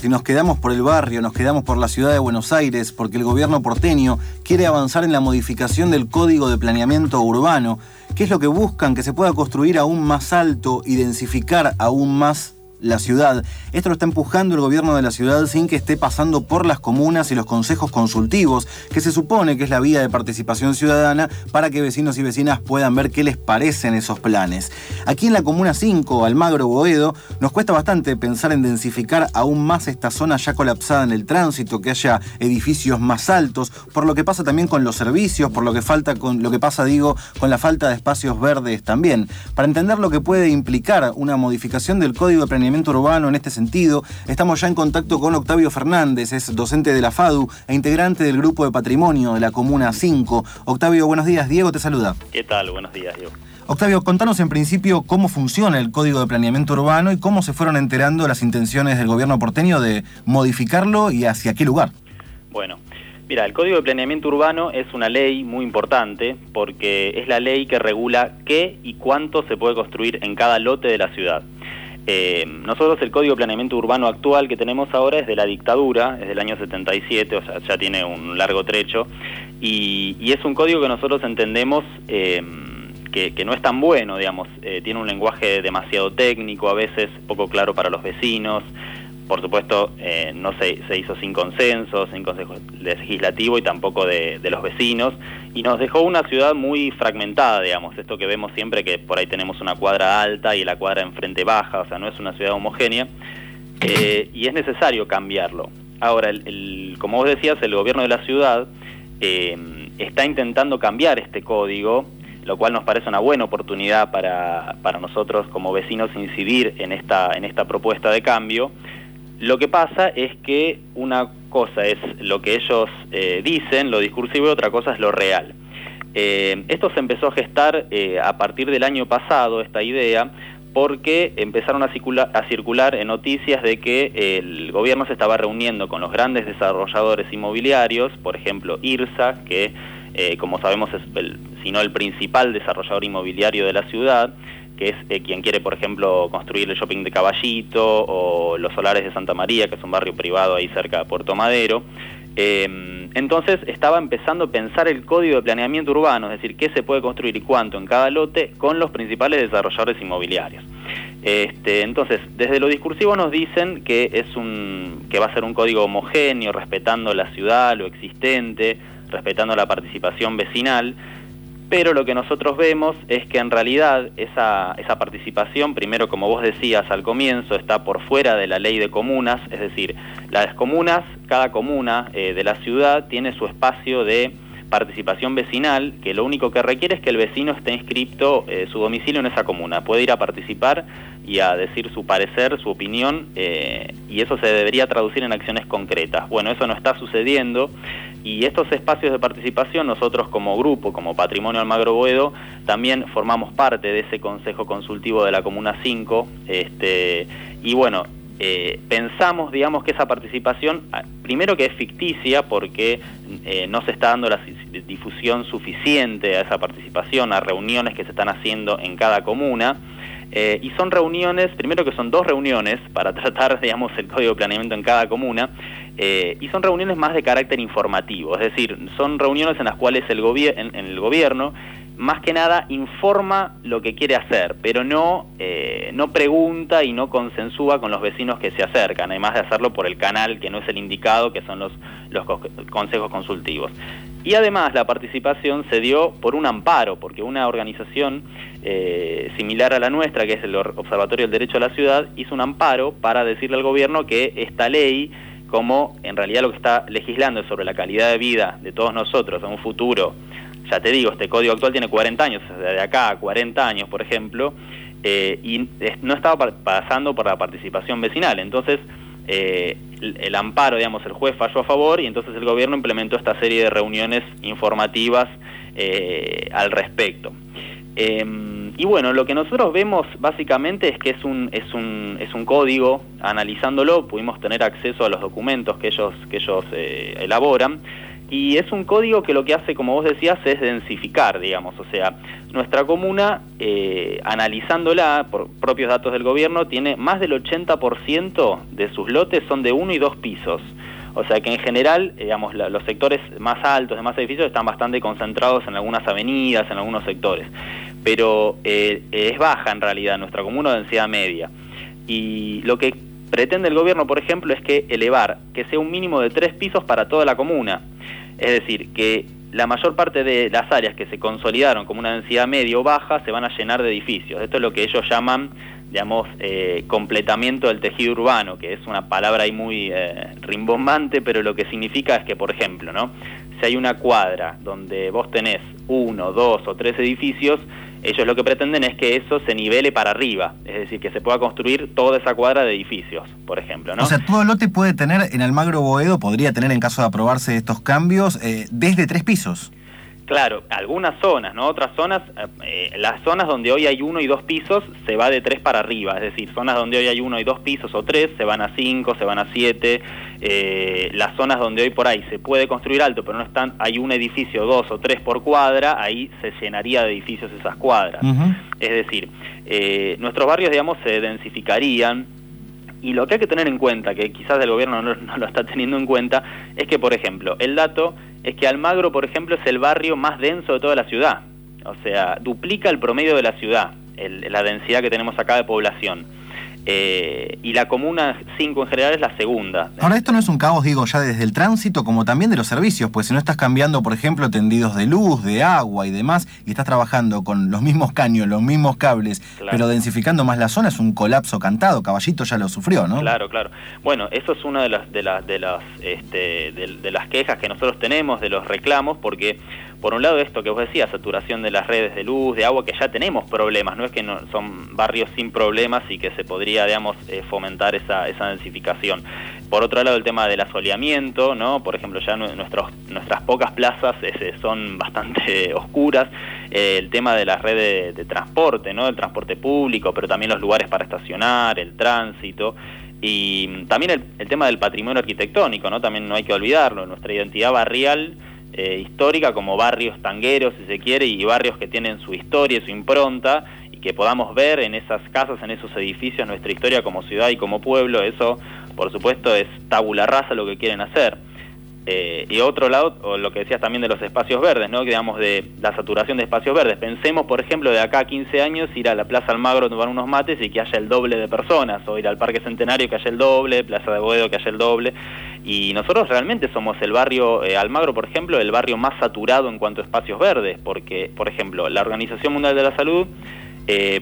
si nos quedamos por el barrio, nos quedamos por la ciudad de Buenos Aires, porque el gobierno porteño quiere avanzar en la modificación del Código de Planeamiento Urbano, ¿qué es lo que buscan? Que se pueda construir aún más alto y densificar aún más la ciudad. Esto lo está empujando el gobierno de la ciudad sin que esté pasando por las comunas y los consejos consultivos, que se supone que es la vía de participación ciudadana para que vecinos y vecinas puedan ver qué les parecen esos planes. Aquí en la Comuna 5, Almagro Boedo, nos cuesta bastante pensar en densificar aún más esta zona ya colapsada en el tránsito, que haya edificios más altos, por lo que pasa también con los servicios, por lo que falta con lo que pasa, digo, con la falta de espacios verdes también. Para entender lo que puede implicar una modificación del Código de Planeamiento urbano en este sentido. Estamos ya en contacto con Octavio Fernández, es docente de la FADU e integrante del grupo de patrimonio de la Comuna 5. Octavio, buenos días. Diego te saluda. ¿Qué tal? Buenos días, Diego. Octavio, contanos en principio cómo funciona el Código de Planeamiento Urbano y cómo se fueron enterando las intenciones del gobierno porteño de modificarlo y hacia qué lugar. Bueno, Mira, el Código de Planeamiento Urbano es una ley muy importante porque es la ley que regula qué y cuánto se puede construir en cada lote de la ciudad. Eh, nosotros el Código de Planeamiento Urbano actual que tenemos ahora es de la dictadura, es del año 77, o sea, ya tiene un largo trecho, y, es un código que nosotros entendemos eh, que, no es tan bueno, digamos, eh, tiene un lenguaje demasiado técnico, a veces poco claro para los vecinos, por supuesto, eh, no se, se, hizo sin consenso, sin consejo legislativo y tampoco de, los vecinos, y nos dejó una ciudad muy fragmentada, digamos, esto que vemos siempre que por ahí tenemos una cuadra alta y la cuadra enfrente baja, o sea, no es una ciudad homogénea, eh, y es necesario cambiarlo. Ahora, el, como vos decías, el gobierno de la ciudad eh, está intentando cambiar este código, lo cual nos parece una buena oportunidad para, para nosotros como vecinos incidir en esta, en esta propuesta de cambio, lo que pasa es que una cosa es lo que ellos eh, dicen, lo discursivo, y otra cosa es lo real. Eh, esto se empezó a gestar eh, a partir del año pasado, esta idea, porque empezaron a circular, a circular en noticias de que el gobierno se estaba reuniendo con los grandes desarrolladores inmobiliarios, por ejemplo IRSA, que como sabemos es el, si no el principal desarrollador inmobiliario de la ciudad, que es eh, quien quiere, por ejemplo, construir el shopping de Caballito o los solares de Santa María, que es un barrio privado ahí cerca de Puerto Madero. Eh, entonces estaba empezando a pensar el código de planeamiento urbano, es decir, qué se puede construir y cuánto en cada lote con los principales desarrolladores inmobiliarios. Este, entonces, desde lo discursivo nos dicen que es un que va a ser un código homogéneo, respetando la ciudad, lo existente, respetando la participación vecinal pero lo que nosotros vemos es que en realidad esa, esa participación, primero como vos decías al comienzo, está por fuera de la ley de comunas, es decir, las comunas, cada comuna eh, de la ciudad tiene su espacio de participación vecinal, que lo único que requiere es que el vecino esté inscripto eh, su domicilio en esa comuna, puede ir a participar y a decir su parecer, su opinión, eh, y eso se debería traducir en acciones concretas. Bueno, eso no está sucediendo y estos espacios de participación, nosotros como grupo, como Patrimonio Almagro Boedo, también formamos parte de ese Consejo Consultivo de la Comuna 5, este, y bueno, eh, pensamos, digamos, que esa participación, ah, primero que es ficticia porque eh, no se está dando la difusión suficiente a esa participación, a reuniones que se están haciendo en cada comuna, eh, y son reuniones, primero que son dos reuniones para tratar, digamos, el código de planeamiento en cada comuna, eh, y son reuniones más de carácter informativo, es decir, son reuniones en las cuales el, en, el gobierno más que nada informa lo que quiere hacer, pero no, eh, no pregunta y no consensúa con los vecinos que se acercan, además de hacerlo por el canal que no es el indicado, que son los, los consejos consultivos. Y además la participación se dio por un amparo, porque una organización eh, similar a la nuestra, que es el Observatorio del Derecho a la Ciudad, hizo un amparo para decirle al gobierno que esta ley como en realidad lo que está legislando es sobre la calidad de vida de todos nosotros en un futuro, ya te digo, este código actual tiene 40 años, desde acá a 40 años, por ejemplo, eh, y no estaba pasando por la participación vecinal. Entonces, eh, el, amparo, digamos, el juez falló a favor y entonces el gobierno implementó esta serie de reuniones informativas eh, al respecto. Em, y bueno, lo que nosotros vemos básicamente es que es un, es un, es un código, analizándolo pudimos tener acceso a los documentos que ellos, que ellos eh, elaboran, y es un código que lo que hace, como vos decías, es densificar, digamos, o sea, nuestra comuna, eh, analizándola por propios datos del gobierno, tiene más del 80% de sus lotes son de uno y dos pisos. O sea que en general, digamos, los sectores más altos de más edificios están bastante concentrados en algunas avenidas, en algunos sectores. Pero eh, es baja en realidad nuestra comuna de densidad media. Y lo que pretende el gobierno, por ejemplo, es que elevar, que sea un mínimo de tres pisos para toda la comuna. Es decir, que la mayor parte de las áreas que se consolidaron como una densidad media o baja se van a llenar de edificios. Esto es lo que ellos llaman digamos, eh, completamiento del tejido urbano, que es una palabra ahí muy eh, rimbombante, pero lo que significa es que, por ejemplo, ¿no? Si hay una cuadra donde vos tenés uno, dos o tres edificios, ellos lo que pretenden es que eso se nivele para arriba, es decir, que se pueda construir toda esa cuadra de edificios, por ejemplo. ¿no? O sea, todo lote puede tener en Almagro Boedo, podría tener en caso de aprobarse estos cambios, eh, desde tres pisos. Claro, algunas zonas, ¿no? Otras zonas, eh, eh, las zonas donde hoy hay uno y dos pisos se va de tres para arriba, es decir, zonas donde hoy hay uno y dos pisos o tres se van a cinco, se van a siete, eh, las zonas donde hoy por ahí se puede construir alto, pero no están, hay un edificio dos o tres por cuadra, ahí se llenaría de edificios esas cuadras. Es decir, nuestros barrios, digamos, se densificarían, y lo que hay que tener en cuenta, que quizás el gobierno no, lo está teniendo en cuenta, es que, por ejemplo, el dato es que Almagro, por ejemplo, es el barrio más denso de toda la ciudad. O sea, duplica el promedio de la ciudad, la densidad que tenemos acá de población. Eh, y la comuna 5 en general es la segunda. Ahora, esto no es un caos, digo, ya desde el tránsito como también de los servicios, pues si no estás cambiando, por ejemplo, tendidos de luz, de agua y demás, y estás trabajando con los mismos caños, los mismos cables, pero densificando más la zona, es un colapso cantado. Caballito ya lo sufrió, ¿no? Claro, claro. Bueno, eso es una de las, de las, de las, este, de las quejas que nosotros tenemos, de los reclamos, porque por un lado esto que vos decías, saturación de las redes de luz, de agua, que ya tenemos problemas, no es que no, son barrios sin problemas y que se podría, digamos, eh, fomentar esa, esa densificación. Por otro lado, el tema del asoleamiento, ¿no? Por ejemplo, ya nuestros, nuestras pocas plazas son bastante oscuras. Eh, el tema de las redes de, transporte, ¿no? El transporte público, pero también los lugares para estacionar, el tránsito. Y también el, el tema del patrimonio arquitectónico, ¿no? También no hay que olvidarlo. Nuestra identidad barrial eh, histórica como barrios tangueros, si se quiere, y barrios que tienen su historia, su impronta, y que podamos ver en esas casas, en esos edificios, nuestra historia como ciudad y como pueblo, eso, por supuesto, es tabula rasa lo que quieren hacer. Eh, y otro lado, o lo que decías también de los espacios verdes, ¿no? digamos de la saturación de espacios verdes. Pensemos, por ejemplo, de acá a 15 años ir a la Plaza Almagro a tomar unos mates y que haya el doble de personas, o ir al Parque Centenario que haya el doble, Plaza de Boedo que haya el doble. Y nosotros realmente somos el barrio, eh, Almagro, por ejemplo, el barrio más saturado en cuanto a espacios verdes, porque, por ejemplo, la Organización Mundial de la Salud eh,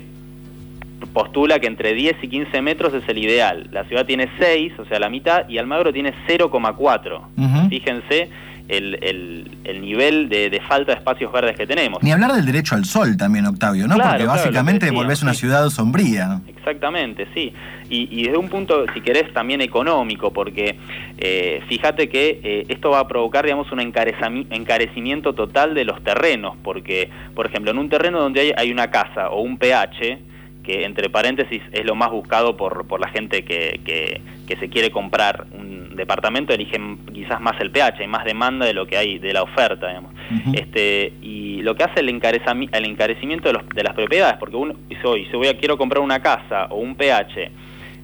postula que entre 10 y 15 metros es el ideal. La ciudad tiene 6, o sea, la mitad, y Almagro tiene 0,4. Fíjense el, el, nivel de, falta de espacios verdes que tenemos. Ni hablar del derecho al sol también, Octavio, ¿no? Porque básicamente volvés una ciudad sombría. Exactamente, sí. Y, desde un punto, si querés, también económico, porque eh, fíjate que eh, esto va a provocar, digamos, un encarecimiento total de los terrenos, porque, por ejemplo, en un terreno donde hay, hay una casa o un PH, que entre paréntesis es lo más buscado por, por la gente que, que, que, se quiere comprar un departamento, eligen quizás más el pH, hay más demanda de lo que hay de la oferta, digamos. este, y lo que hace el, el encarecimiento de, los, de, las propiedades, porque uno dice, hoy, si voy a, quiero comprar una casa o un pH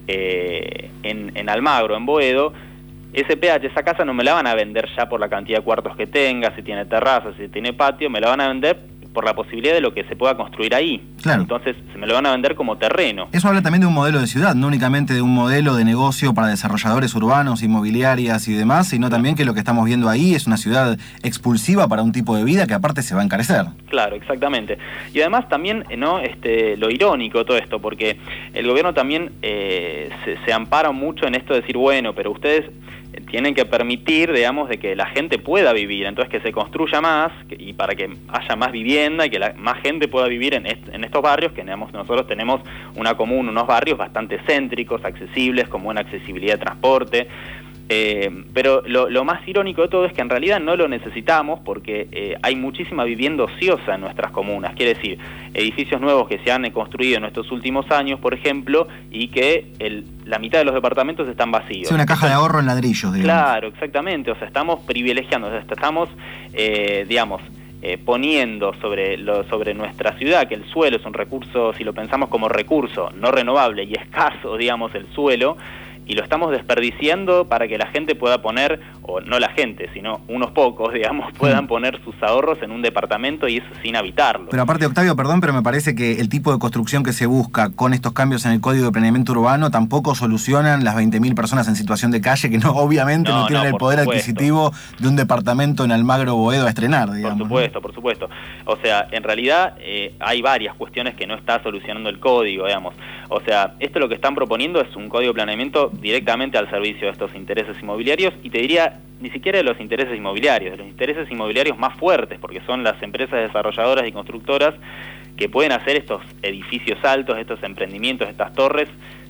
eh, en, en Almagro, en Boedo, ese pH, esa casa no me la van a vender ya por la cantidad de cuartos que tenga, si tiene terraza, si tiene patio, me la van a vender por la posibilidad de lo que se pueda construir ahí. Claro. Entonces se me lo van a vender como terreno. Eso habla también de un modelo de ciudad, no únicamente de un modelo de negocio para desarrolladores urbanos, inmobiliarias y demás, sino también que lo que estamos viendo ahí es una ciudad expulsiva para un tipo de vida que aparte se va a encarecer. Claro, exactamente. Y además también, ¿no? Este, lo irónico todo esto, porque el gobierno también eh, se, se ampara mucho en esto de decir, bueno, pero ustedes tienen que permitir, digamos, de que la gente pueda vivir, entonces que se construya más y para que haya más vivienda y que la, más gente pueda vivir en, en estos barrios, que digamos, nosotros tenemos una común, unos barrios bastante céntricos, accesibles, con buena accesibilidad de transporte, eh, pero lo, más irónico de todo es que en realidad no lo necesitamos porque eh, hay muchísima vivienda ociosa en nuestras comunas. Quiere decir, edificios nuevos que se han construido en estos últimos años, por ejemplo, y que la mitad de los departamentos están vacíos. Es una caja de ahorro en ladrillos, digamos. Claro, exactamente. O sea, estamos privilegiando, o sea, estamos, eh, digamos, eh, poniendo sobre, lo, sobre nuestra ciudad que el suelo es un recurso, si lo pensamos como recurso no renovable y escaso, digamos, el suelo, y lo estamos desperdiciando para que la gente pueda poner, o no la gente, sino unos pocos, digamos, puedan poner sus ahorros en un departamento y eso sin habitarlo. Pero aparte, Octavio, perdón, pero me parece que el tipo de construcción que se busca con estos cambios en el Código de Planeamiento Urbano tampoco solucionan las 20.000 personas en situación de calle que no obviamente no, tienen el poder adquisitivo de un departamento en Almagro Boedo a estrenar, digamos. Por supuesto, por supuesto. O sea, en realidad eh, hay varias cuestiones que no está solucionando el código, digamos. O sea, esto lo que están proponiendo es un código de planeamiento directamente al servicio de estos intereses inmobiliarios y te diría ni siquiera de los intereses inmobiliarios, de los intereses inmobiliarios más fuertes, porque son las empresas desarrolladoras y constructoras que pueden hacer estos edificios altos, estos emprendimientos, estas torres,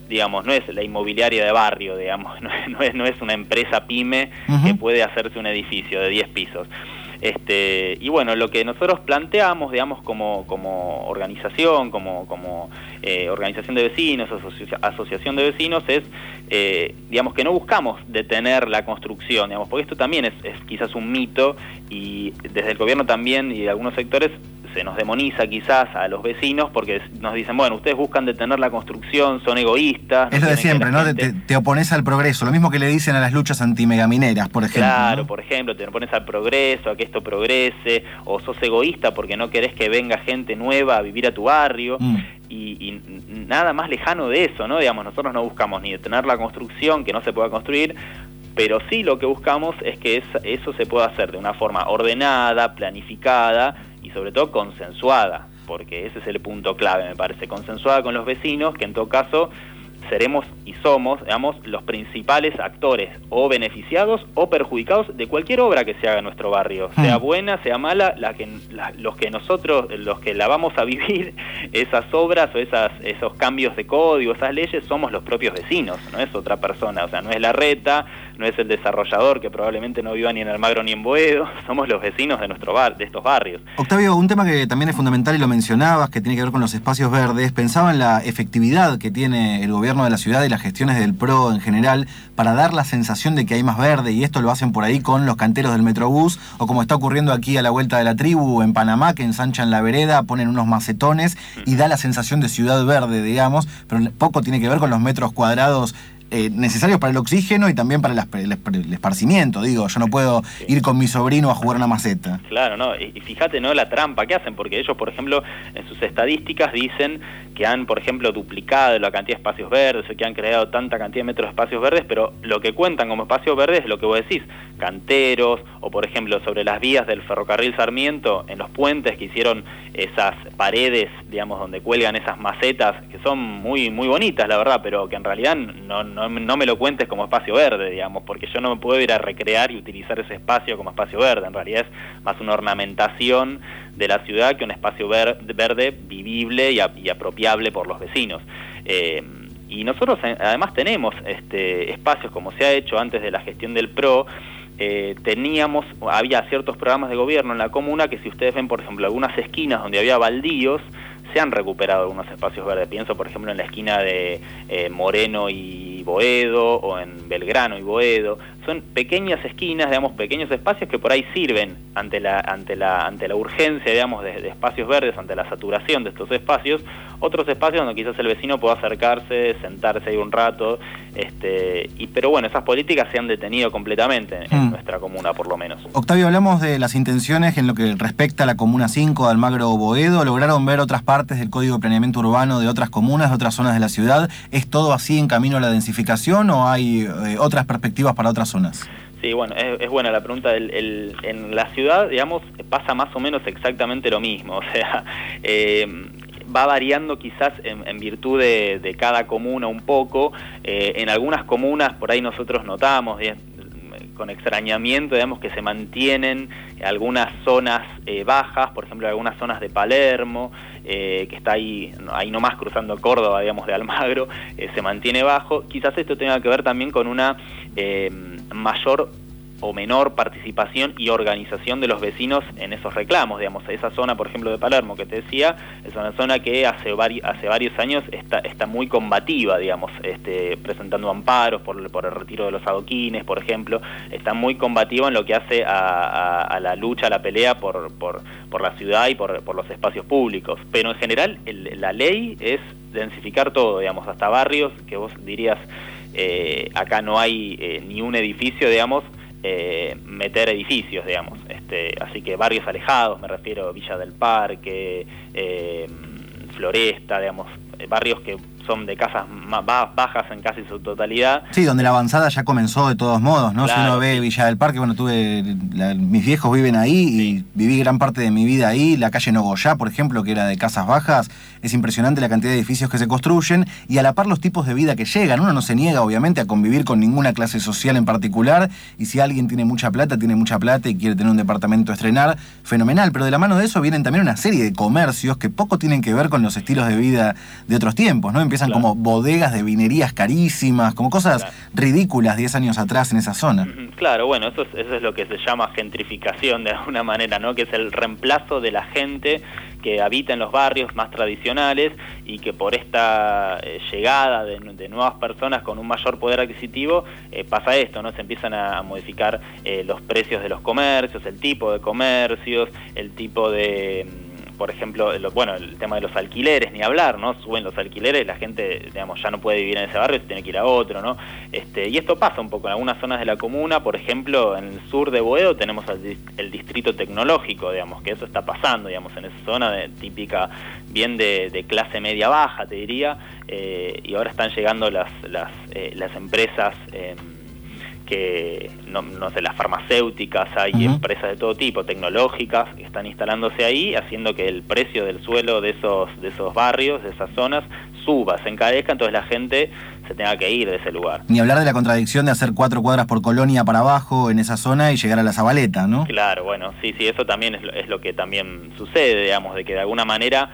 digamos, no es la inmobiliaria de barrio, digamos, no es, no es, una empresa pyme que puede hacerse un edificio de 10 pisos. Este, y bueno, lo que nosotros planteamos, digamos, como, como organización, como, como eh, organización de vecinos, asociación de vecinos, es, eh, digamos, que no buscamos detener la construcción, digamos, porque esto también es, es quizás un mito y desde el gobierno también y de algunos sectores se nos demoniza quizás a los vecinos porque nos dicen, bueno, ustedes buscan detener la construcción, son egoístas. Es lo de siempre, ¿no? Te, opones al progreso, lo mismo que le dicen a las luchas antimegamineras, por ejemplo. Claro, por ejemplo, te opones al progreso, a que esto progrese, o sos egoísta porque no querés que venga gente nueva a vivir a tu barrio. Mm. Y, nada más lejano de eso, ¿no? Digamos, nosotros no buscamos ni detener la construcción, que no se pueda construir, pero sí lo que buscamos es que eso se pueda hacer de una forma ordenada, planificada, y sobre todo consensuada, porque ese es el punto clave, me parece, consensuada con los vecinos, que en todo caso seremos y somos, digamos, los principales actores o beneficiados o perjudicados de cualquier obra que se haga en nuestro barrio, hmm. sea buena, sea mala, la que, los que nosotros, los que la vamos a vivir, esas obras o esas, esos cambios de código, esas leyes, somos los propios vecinos, no es otra persona, o sea, no es la reta, no es el desarrollador que probablemente no viva ni en Almagro ni en Boedo, somos los vecinos de nuestro bar, de estos barrios. Octavio, un tema que también es fundamental y lo mencionabas, que tiene que ver con los espacios verdes, pensaba en la efectividad que tiene el gobierno de la ciudad y las gestiones del PRO en general para dar la sensación de que hay más verde y esto lo hacen por ahí con los canteros del Metrobús o como está ocurriendo aquí a la vuelta de la tribu en Panamá que ensanchan la vereda, ponen unos macetones y da la sensación de ciudad verde, digamos, pero poco tiene que ver con los metros cuadrados eh, necesarios para el oxígeno y también para el, esparcimiento. Digo, yo no puedo ir con mi sobrino a jugar una maceta. Claro, no. Y, fíjate, ¿no? La trampa que hacen, porque ellos, por ejemplo, en sus estadísticas dicen que han, por ejemplo, duplicado la cantidad de espacios verdes, o que han creado tanta cantidad de metros de espacios verdes, pero lo que cuentan como espacios verdes es lo que vos decís, canteros, o por ejemplo, sobre las vías del ferrocarril Sarmiento, en los puentes que hicieron esas paredes, digamos, donde cuelgan esas macetas, que son muy, muy bonitas, la verdad, pero que en realidad no no, me lo cuentes como espacio verde, digamos, porque yo no me puedo ir a recrear y utilizar ese espacio como espacio verde. En realidad es más una ornamentación de la ciudad que un espacio verde vivible y, apropiable por los vecinos. Eh, y nosotros eh, además tenemos este, espacios, como se ha hecho antes de la gestión del PRO, eh, teníamos, había ciertos programas de gobierno en la comuna que si ustedes ven, por ejemplo, algunas esquinas donde había baldíos, se han recuperado algunos espacios verdes. Pienso, por ejemplo, en la esquina de Moreno y Boedo o en Belgrano y Boedo. Son pequeñas esquinas, digamos, pequeños espacios que por ahí sirven ante la, ante la, ante la urgencia, digamos, de, espacios verdes, ante la saturación de estos espacios. Otros espacios donde quizás el vecino pueda acercarse, sentarse ahí un rato. Este, y, pero bueno, esas políticas se han detenido completamente en mm. nuestra comuna, por lo menos. Octavio, hablamos de las intenciones en lo que respecta a la Comuna 5 de Almagro Boedo. ¿Lograron ver otras partes del Código de Planeamiento Urbano de otras comunas, de otras zonas de la ciudad? ¿Es todo así en camino a la densidad? O hay eh, otras perspectivas para otras zonas? Sí, bueno, es, buena la pregunta. en la ciudad, digamos, pasa más o menos exactamente lo mismo. O sea, eh, va variando quizás en, virtud de, cada comuna un poco. Eh, en algunas comunas, por ahí nosotros notamos, con extrañamiento, digamos, que se mantienen algunas zonas bajas, por ejemplo, algunas zonas de Palermo, eh, que está ahí, ahí nomás cruzando Córdoba, digamos, de Almagro, eh, se mantiene bajo. Quizás esto tenga que ver también con una eh, mayor o menor participación y organización de los vecinos en esos reclamos, digamos, esa zona, por ejemplo, de Palermo que te decía, es una zona que hace, hace varios años está, está muy combativa, digamos, este, presentando amparos por, el retiro de los adoquines, por ejemplo, está muy combativa en lo que hace a, la lucha, a la pelea por, por, por la ciudad y por, por, los espacios públicos, pero en general la ley es densificar todo, digamos, hasta barrios que vos dirías, eh, acá no hay eh, ni un edificio, digamos, eh, meter edificios, digamos. Este, así que barrios alejados, me refiero Villa del Parque, eh, Floresta, digamos, barrios que son de casas más bajas en casi su totalidad. Sí, donde la avanzada ya comenzó de todos modos, ¿no? si uno ve Villa del Parque, bueno, tuve, mis viejos viven ahí y viví gran parte de mi vida ahí, la calle Nogoyá, por ejemplo, que era de casas bajas, es impresionante la cantidad de edificios que se construyen y a la par los tipos de vida que llegan, uno no se niega obviamente a convivir con ninguna clase social en particular y si alguien tiene mucha plata, tiene mucha plata y quiere tener un departamento a estrenar, fenomenal, pero de la mano de eso vienen también una serie de comercios que poco tienen que ver con los estilos de vida de otros tiempos, ¿no? Empiezan como bodegas de vinerías carísimas, como cosas ridículas 10 años atrás en esa zona. Claro, bueno, eso es, eso es lo que se llama gentrificación de alguna manera, ¿no? Que es el reemplazo de la gente que habita en los barrios más tradicionales y que por esta eh, llegada de, nuevas personas con un mayor poder adquisitivo eh, pasa esto, ¿no? Se empiezan a, modificar eh, los precios de los comercios, el tipo de comercios, el tipo de por ejemplo, bueno, el tema de los alquileres, ni hablar, ¿no? Suben los alquileres, la gente, digamos, ya no puede vivir en ese barrio, tiene que ir a otro, ¿no? Este, y esto pasa un poco en algunas zonas de la comuna, por ejemplo, en el sur de Boedo tenemos el, distrito tecnológico, digamos, que eso está pasando, digamos, en esa zona de, típica, bien de, clase media-baja, te diría, eh, y ahora están llegando las, las, eh, las empresas... Eh, que, no, sé, las farmacéuticas, hay empresas de todo tipo, tecnológicas, que están instalándose ahí, haciendo que el precio del suelo de esos, de esos barrios, de esas zonas, suba, se encarezca, entonces la gente se tenga que ir de ese lugar. Ni hablar de la contradicción de hacer cuatro cuadras por colonia para abajo en esa zona y llegar a la Zabaleta, ¿no? Claro, bueno, sí, sí, eso también es es lo que también sucede, digamos, de que de alguna manera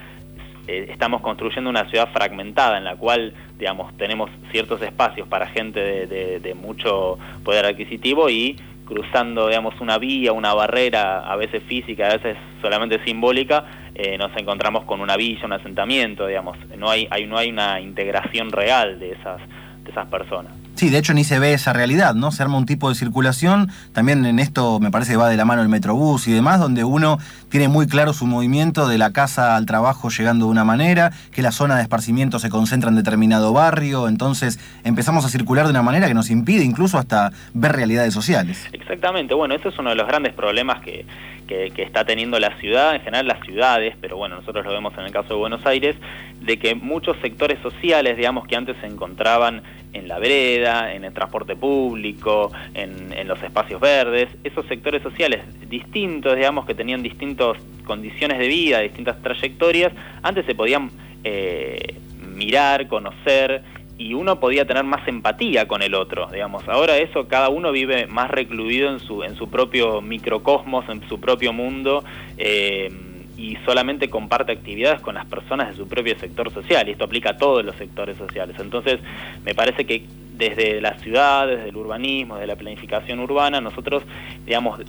eh, estamos construyendo una ciudad fragmentada en la cual, digamos, tenemos ciertos espacios para gente de, mucho poder adquisitivo y cruzando, digamos, una vía, una barrera, a veces física, a veces solamente simbólica, eh, nos encontramos con una villa, un asentamiento, digamos, no hay, hay, no hay una integración real de esas, de esas personas. Sí, de hecho ni se ve esa realidad, ¿no? Se arma un tipo de circulación, también en esto me parece que va de la mano el Metrobús y demás, donde uno tiene muy claro su movimiento de la casa al trabajo llegando de una manera, que la zona de esparcimiento se concentra en determinado barrio, entonces empezamos a circular de una manera que nos impide incluso hasta ver realidades sociales. Exactamente, bueno, eso es uno de los grandes problemas que, que, está teniendo la ciudad, en general las ciudades, pero bueno, nosotros lo vemos en el caso de Buenos Aires, de que muchos sectores sociales, digamos, que antes se encontraban en la vereda, en el transporte público, en, los espacios verdes, esos sectores sociales distintos, digamos, que tenían distintas condiciones de vida, distintas trayectorias, antes se podían eh, mirar, conocer y uno podía tener más empatía con el otro, digamos. Ahora eso cada uno vive más recluido en su en su propio microcosmos, en su propio mundo. Eh, y solamente comparte actividades con las personas de su propio sector social, y esto aplica a todos los sectores sociales. Entonces, me parece que desde la ciudad, desde el urbanismo, desde la planificación urbana, nosotros, digamos,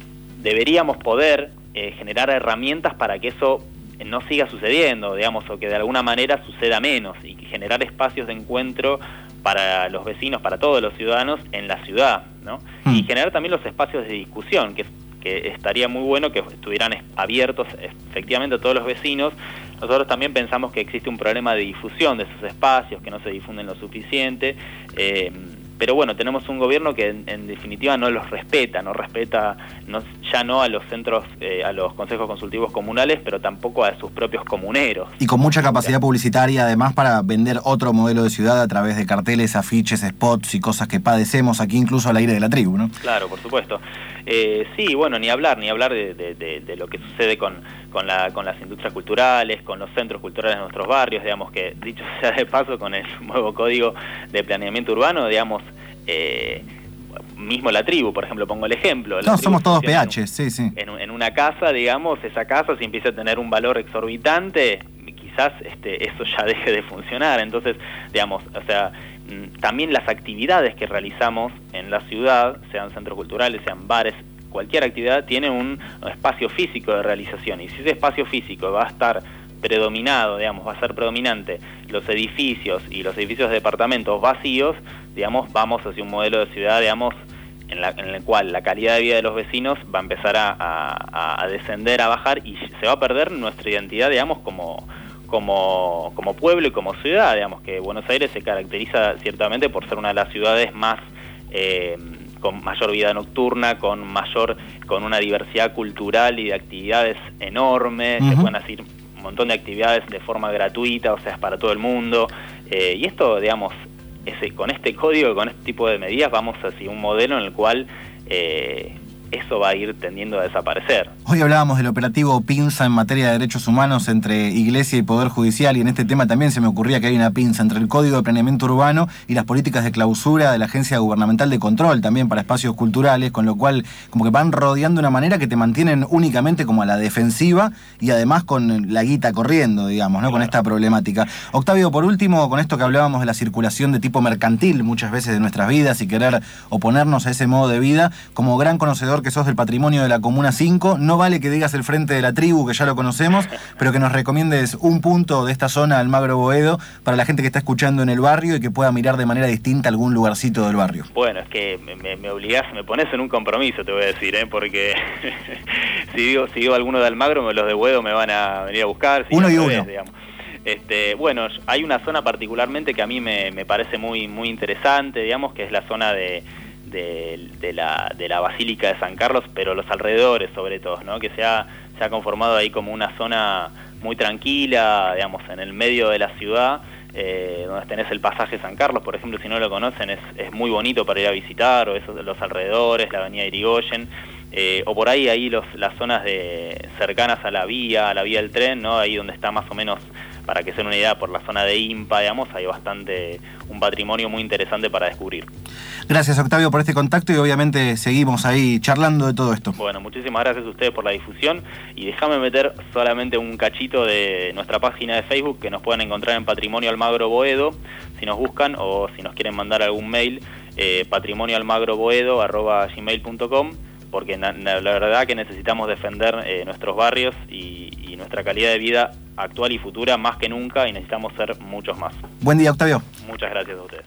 deberíamos poder eh, generar herramientas para que eso no siga sucediendo, digamos, o que de alguna manera suceda menos, y generar espacios de encuentro para los vecinos, para todos los ciudadanos en la ciudad, ¿no? Mm. Y generar también los espacios de discusión, que que estaría muy bueno que estuvieran abiertos efectivamente a todos los vecinos. Nosotros también pensamos que existe un problema de difusión de esos espacios, que no se difunden lo suficiente. Eh, pero bueno, tenemos un gobierno que en, definitiva no los respeta, no respeta no, ya no a los centros, eh, a los consejos consultivos comunales, pero tampoco a sus propios comuneros. Y con mucha capacidad publicitaria además para vender otro modelo de ciudad a través de carteles, afiches, spots y cosas que padecemos aquí incluso al aire de la tribu, ¿no? Claro, por supuesto. Eh, sí, bueno, ni hablar, ni hablar de, lo que sucede con, con, la, con las industrias culturales, con los centros culturales de nuestros barrios, digamos que, dicho sea de paso, con el nuevo código de planeamiento urbano, digamos, eh, mismo la tribu, por ejemplo, pongo el ejemplo. no, somos todos PH, sí, sí. En, una casa, digamos, esa casa si empieza a tener un valor exorbitante, quizás este, eso ya deje de funcionar. Entonces, digamos, o sea, mm, también las actividades que realizamos en la ciudad, sean centros culturales, sean bares, cualquier actividad tiene un espacio físico de realización y si ese espacio físico va a estar predominado, digamos, va a ser predominante los edificios y los edificios de departamentos vacíos, digamos, vamos hacia un modelo de ciudad, digamos, en, la, en el cual la calidad de vida de los vecinos va a empezar a, descender, a bajar y se va a perder nuestra identidad, digamos, como, como, como pueblo y como ciudad, digamos, que Buenos Aires se caracteriza ciertamente por ser una de las ciudades más... Eh, con mayor vida nocturna, con mayor, con una diversidad cultural y de actividades enormes, se pueden hacer un montón de actividades de forma gratuita, o sea, es para todo el mundo. Eh, y esto, digamos, ese, con este código, con este tipo de medidas, vamos hacia un modelo en el cual eh, eso va a ir tendiendo a desaparecer. Hoy hablábamos del operativo pinza en materia de derechos humanos entre Iglesia y Poder Judicial y en este tema también se me ocurría que hay una pinza entre el Código de Planeamiento Urbano y las políticas de clausura de la Agencia Gubernamental de Control también para espacios culturales, con lo cual como que van rodeando de una manera que te mantienen únicamente como a la defensiva y además con la guita corriendo, digamos, ¿no? Con esta problemática. Octavio, por último, con esto que hablábamos de la circulación de tipo mercantil muchas veces de nuestras vidas y querer oponernos a ese modo de vida, como gran conocedor que sos del patrimonio de la Comuna 5. No vale que digas el frente de la tribu, que ya lo conocemos, pero que nos recomiendes un punto de esta zona, Almagro Boedo, para la gente que está escuchando en el barrio y que pueda mirar de manera distinta algún lugarcito del barrio. Bueno, es que me, me obligás, me pones en un compromiso, te voy a decir, ¿eh? porque si, digo, si digo alguno de Almagro, los de Boedo me van a venir a buscar. uno y uno. Este, bueno, hay una zona particularmente que a mí me, me parece muy, muy interesante, digamos, que es la zona de de, la, de la Basílica de San Carlos, pero los alrededores sobre todo, ¿no? que se ha, se ha conformado ahí como una zona muy tranquila, digamos, en el medio de la ciudad, eh, donde tenés el pasaje San Carlos, por ejemplo, si no lo conocen, es, es muy bonito para ir a visitar, o esos, los alrededores, la avenida Irigoyen, eh, o por ahí, ahí los, las zonas de, cercanas a la vía, a la vía del tren, ¿no? ahí donde está más o menos para que se den una idea, por la zona de IMPA, digamos, hay bastante, un patrimonio muy interesante para descubrir. Gracias, Octavio, por este contacto y obviamente seguimos ahí charlando de todo esto. Bueno, muchísimas gracias a ustedes por la difusión y déjame meter solamente un cachito de nuestra página de Facebook que nos pueden encontrar en Patrimonio Almagro Boedo, si nos buscan o si nos quieren mandar algún mail, eh, patrimonioalmagroboedo.gmail.com porque la, verdad que necesitamos defender eh, nuestros barrios y, nuestra calidad de vida actual y futura más que nunca y necesitamos ser muchos más. Buen día, Octavio. Muchas gracias a ustedes.